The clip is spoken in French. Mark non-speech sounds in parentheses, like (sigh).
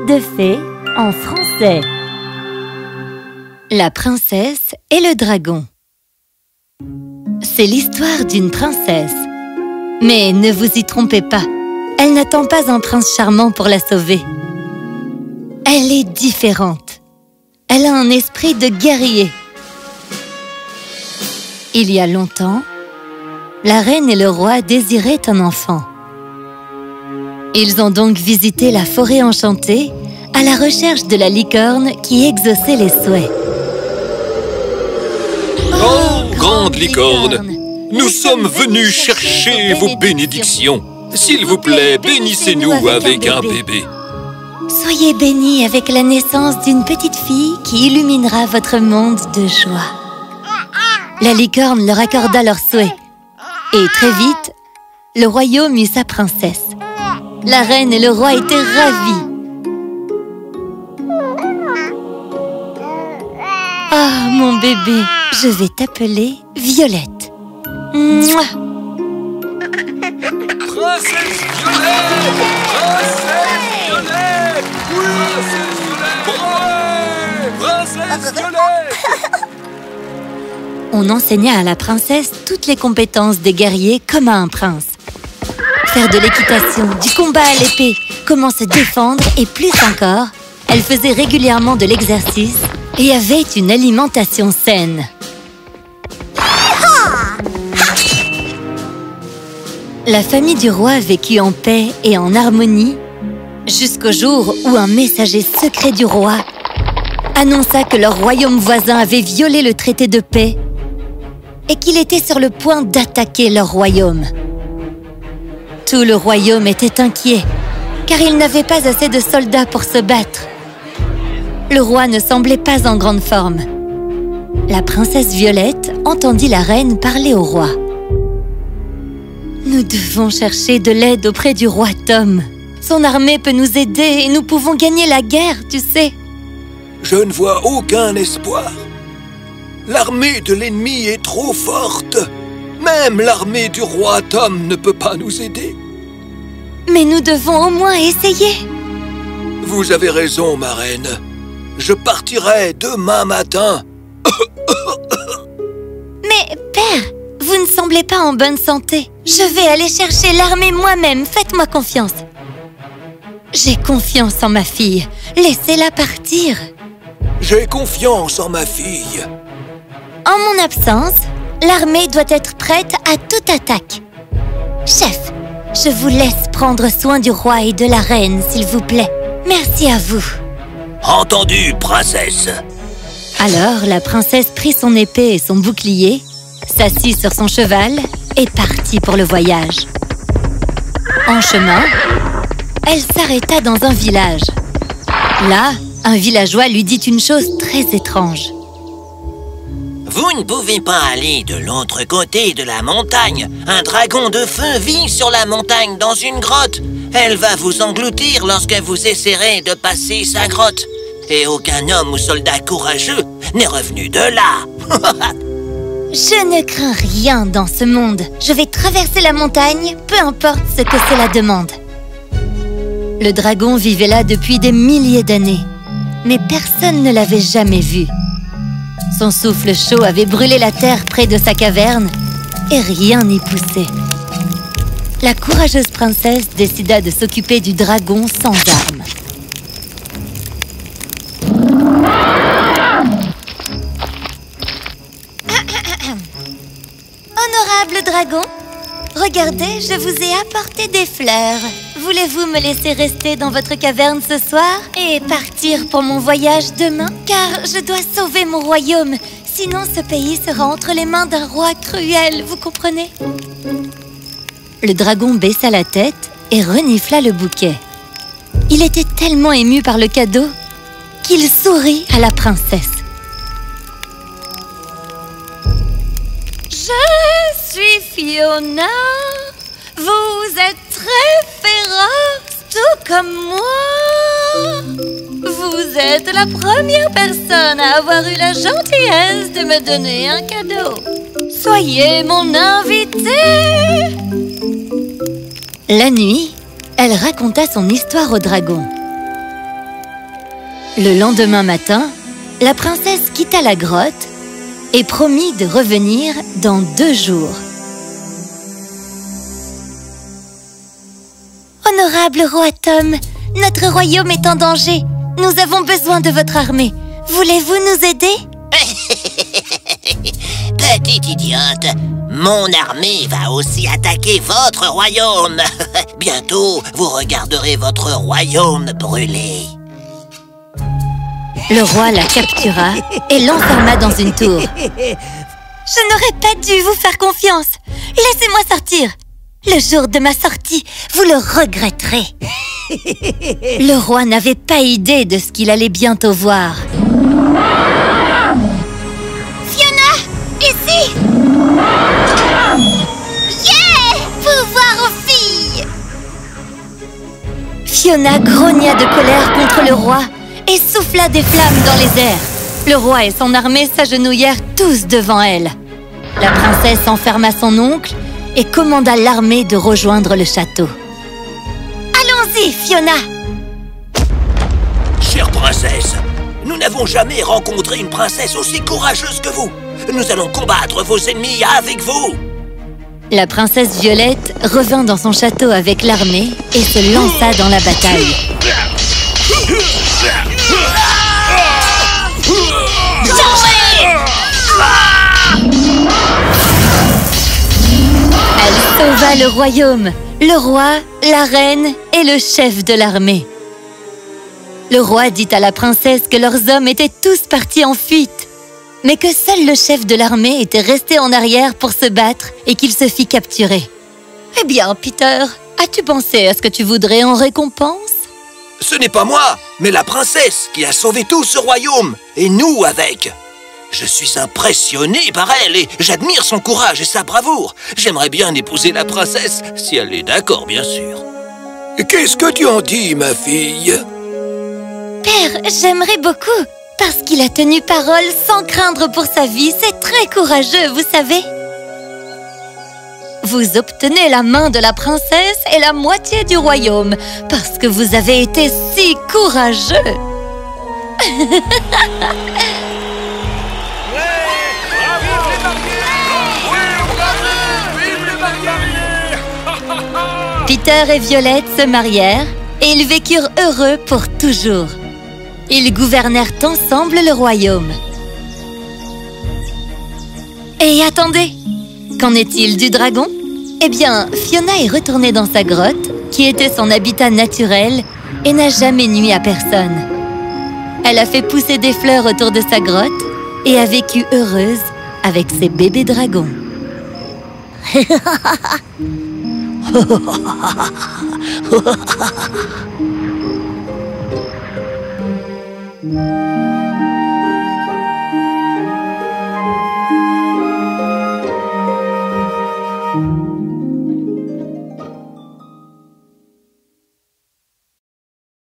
de fées en français. La princesse et le dragon. C'est l'histoire d'une princesse. Mais ne vous y trompez pas, elle n'attend pas un prince charmant pour la sauver. Elle est différente. Elle a un esprit de guerrier. Il y a longtemps, la reine et le roi désiraient un enfant. Ils ont donc visité la forêt enchantée à la recherche de la licorne qui exauçait les souhaits. Oh, grande licorne, nous sommes venus chercher vos bénédictions. S'il vous plaît, bénissez-nous avec un bébé. Soyez bénis avec la naissance d'une petite fille qui illuminera votre monde de joie. La licorne leur accorda leur souhait. Et très vite, le royaume eut sa princesse. La reine et le roi étaient ravis. Ah, mon bébé, je vais t'appeler Violette. Mouah Princesse Violette Princesse Violette Princesse Violette Princesse Violette On enseigna à la princesse toutes les compétences des guerriers comme à un prince. Faire de l'équitation, du combat à l'épée, comment se défendre et plus encore, elle faisait régulièrement de l'exercice et avait une alimentation saine. La famille du roi vécut en paix et en harmonie jusqu'au jour où un messager secret du roi annonça que leur royaume voisin avait violé le traité de paix et qu'il était sur le point d'attaquer leur royaume. Tout le royaume était inquiet, car il n'avait pas assez de soldats pour se battre. Le roi ne semblait pas en grande forme. La princesse Violette entendit la reine parler au roi. Nous devons chercher de l'aide auprès du roi Tom. Son armée peut nous aider et nous pouvons gagner la guerre, tu sais. Je ne vois aucun espoir. L'armée de l'ennemi est trop forte. Même l'armée du roi Tom ne peut pas nous aider. Mais nous devons au moins essayer. Vous avez raison, ma reine. Je partirai demain matin. (coughs) Mais, père, vous ne semblez pas en bonne santé. Je vais aller chercher l'armée moi-même, faites-moi confiance. J'ai confiance en ma fille. Laissez-la partir. J'ai confiance en ma fille. En mon absence, l'armée doit être prête à toute attaque. Chef, je vous laisse prendre soin du roi et de la reine, s'il vous plaît. Merci à vous. Entendu, princesse. Alors, la princesse prit son épée et son bouclier, s'assit sur son cheval et partit pour le voyage. En chemin, elle s'arrêta dans un village. Là, un villageois lui dit une chose très étrange. Vous ne pouvez pas aller de l'autre côté de la montagne. Un dragon de feu vit sur la montagne dans une grotte. Elle va vous engloutir lorsque vous essaierez de passer sa grotte. Et aucun homme ou soldat courageux n'est revenu de là. (laughs) Je ne crains rien dans ce monde. Je vais traverser la montagne, peu importe ce que cela demande. Le dragon vivait là depuis des milliers d'années, mais personne ne l'avait jamais vu. Son souffle chaud avait brûlé la terre près de sa caverne et rien n'y poussait. La courageuse princesse décida de s'occuper du dragon sans armes. (coughs) Honorable dragon, regardez, je vous ai apporté des fleurs. Voulez-vous me laisser rester dans votre caverne ce soir et partir pour mon voyage demain? Car je dois sauver mon royaume, sinon ce pays sera entre les mains d'un roi cruel, vous comprenez? Le dragon baissa la tête et renifla le bouquet. Il était tellement ému par le cadeau qu'il sourit à la princesse. Je suis Fiona. Vous êtes très féroce, tout comme moi. Vous êtes la première personne à avoir eu la gentillesse de me donner un cadeau. Soyez mon invité. La nuit, elle raconta son histoire au dragon. Le lendemain matin, la princesse quitta la grotte et promit de revenir dans deux jours. Honorable roi Tom, notre royaume est en danger. Nous avons besoin de votre armée. Voulez-vous nous aider? (laughs) Petite idiote, mon armée va aussi attaquer votre royaume. (laughs) Bientôt, vous regarderez votre royaume brûler. Le roi la captura et l'enferma dans une tour. (laughs) Je n'aurais pas dû vous faire confiance. Laissez-moi sortir. Le jour de ma sortie, vous le regretterez. (laughs) Le roi n'avait pas idée de ce qu'il allait bientôt voir. Fiona, ici Yeah Pouvoir aux filles Fiona grogna de colère contre le roi et souffla des flammes dans les airs. Le roi et son armée s'agenouillèrent tous devant elle. La princesse enferma son oncle et commanda l'armée de rejoindre le château. Allons-y, Fiona Chère princesse, nous n'avons jamais rencontré une princesse aussi courageuse que vous. Nous allons combattre vos ennemis avec vous. La princesse Violette revint dans son château avec l'armée et se lança dans la bataille. (laughs) Le royaume, le roi, la reine et le chef de l'armée. Le roi dit à la princesse que leurs hommes étaient tous partis en fuite, mais que seul le chef de l'armée était resté en arrière pour se battre et qu'il se fit capturer. Eh bien, Peter, as-tu pensé à ce que tu voudrais en récompense? Ce n'est pas moi, mais la princesse qui a sauvé tout ce royaume, et nous avec. Je suis impressionné par elle et j'admire son courage et sa bravoure. J'aimerais bien épouser la princesse, si elle est d'accord, bien sûr. Qu'est-ce que tu en dis, ma fille? Père, j'aimerais beaucoup, parce qu'il a tenu parole sans craindre pour sa vie. C'est très courageux, vous savez. Vous obtenez la main de la princesse et la moitié du royaume, parce que vous avez été si courageux. (laughs) Peter et Violette se marièrent et ils vécurent heureux pour toujours. Ils gouvernèrent ensemble le royaume. Et attendez, qu'en est-il du dragon? Eh bien, Fiona est retournée dans sa grotte, qui était son habitat naturel, et n'a jamais nuit à personne. Elle a fait pousser des fleurs autour de sa grotte et a vécu heureuse avec ses bébés dragons. (laughs) 哈，哈，哈，哈，哈，哈，哈，哈。